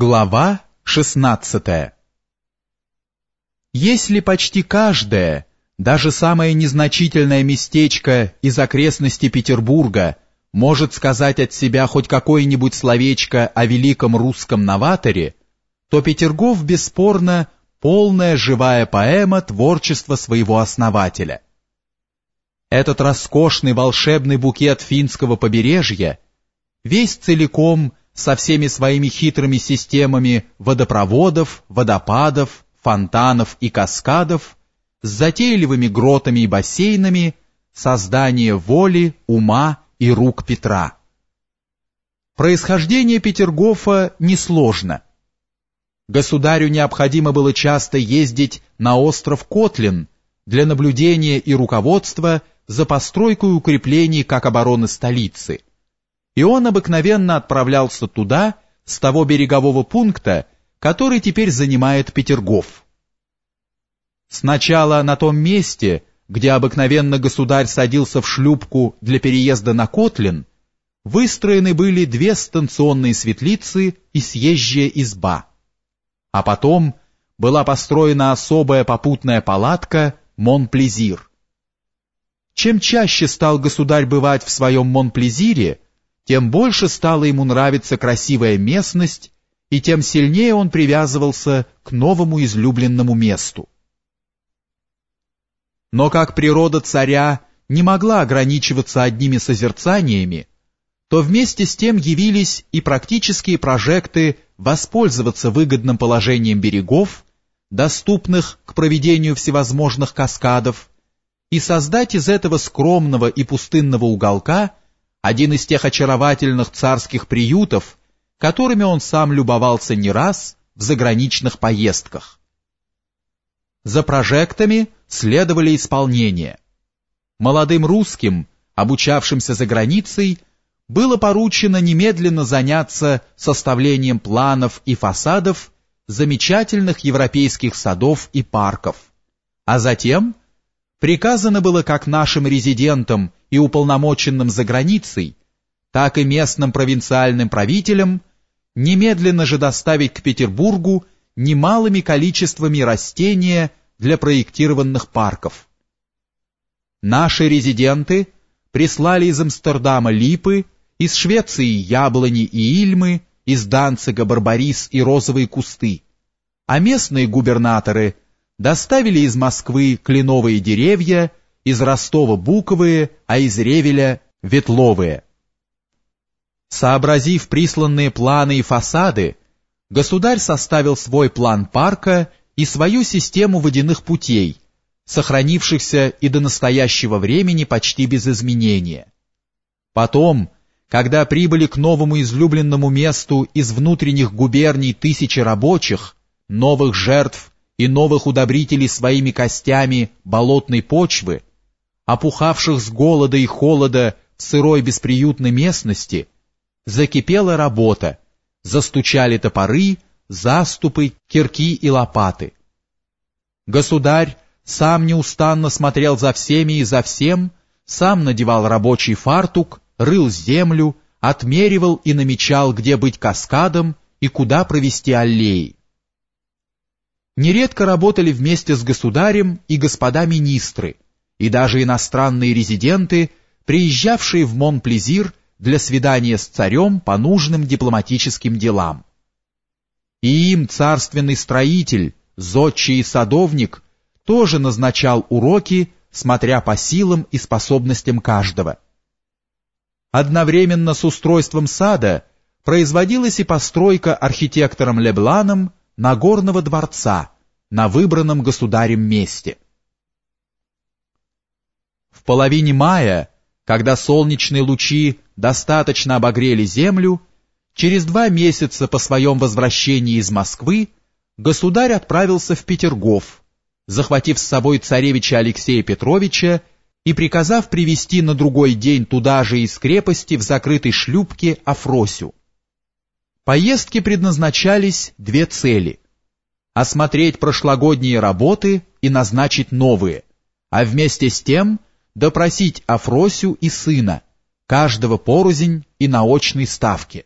Глава 16 Если почти каждое, даже самое незначительное местечко из окрестностей Петербурга может сказать от себя хоть какое-нибудь словечко о великом русском новаторе, то Петергоф бесспорно полная живая поэма творчества своего основателя. Этот роскошный волшебный букет финского побережья, весь целиком – со всеми своими хитрыми системами водопроводов, водопадов, фонтанов и каскадов, с затейливыми гротами и бассейнами, создание воли, ума и рук Петра. Происхождение Петергофа несложно. Государю необходимо было часто ездить на остров Котлин для наблюдения и руководства за постройкой укреплений как обороны столицы – и он обыкновенно отправлялся туда, с того берегового пункта, который теперь занимает Петергоф. Сначала на том месте, где обыкновенно государь садился в шлюпку для переезда на Котлин, выстроены были две станционные светлицы и съезжая изба. А потом была построена особая попутная палатка Монплезир. Чем чаще стал государь бывать в своем Монплезире, тем больше стала ему нравиться красивая местность, и тем сильнее он привязывался к новому излюбленному месту. Но как природа царя не могла ограничиваться одними созерцаниями, то вместе с тем явились и практические прожекты воспользоваться выгодным положением берегов, доступных к проведению всевозможных каскадов, и создать из этого скромного и пустынного уголка – один из тех очаровательных царских приютов, которыми он сам любовался не раз в заграничных поездках. За прожектами следовали исполнения. Молодым русским, обучавшимся за границей, было поручено немедленно заняться составлением планов и фасадов замечательных европейских садов и парков, а затем приказано было как нашим резидентам и уполномоченным за границей, так и местным провинциальным правителям немедленно же доставить к Петербургу немалыми количествами растения для проектированных парков. Наши резиденты прислали из Амстердама липы, из Швеции яблони и ильмы, из Данцига барбарис и розовые кусты, а местные губернаторы доставили из Москвы кленовые деревья из Ростова буковые, а из Ревеля ветловые. Сообразив присланные планы и фасады, государь составил свой план парка и свою систему водяных путей, сохранившихся и до настоящего времени почти без изменения. Потом, когда прибыли к новому излюбленному месту из внутренних губерний тысячи рабочих, новых жертв и новых удобрителей своими костями болотной почвы, опухавших с голода и холода в сырой бесприютной местности, закипела работа, застучали топоры, заступы, кирки и лопаты. Государь сам неустанно смотрел за всеми и за всем, сам надевал рабочий фартук, рыл землю, отмеривал и намечал, где быть каскадом и куда провести аллеи. Нередко работали вместе с государем и господа министры, и даже иностранные резиденты, приезжавшие в Монплезир для свидания с царем по нужным дипломатическим делам. И им царственный строитель, зодчий и садовник тоже назначал уроки, смотря по силам и способностям каждого. Одновременно с устройством сада производилась и постройка архитектором Лебланом Нагорного дворца на выбранном государем месте – половине мая, когда солнечные лучи достаточно обогрели землю, через два месяца по своем возвращении из Москвы государь отправился в Петергоф, захватив с собой царевича Алексея Петровича и приказав привести на другой день туда же из крепости в закрытой шлюпке Афросю. Поездки предназначались две цели – осмотреть прошлогодние работы и назначить новые, а вместе с тем – допросить Афросю и сына, каждого порознь и на очной ставке.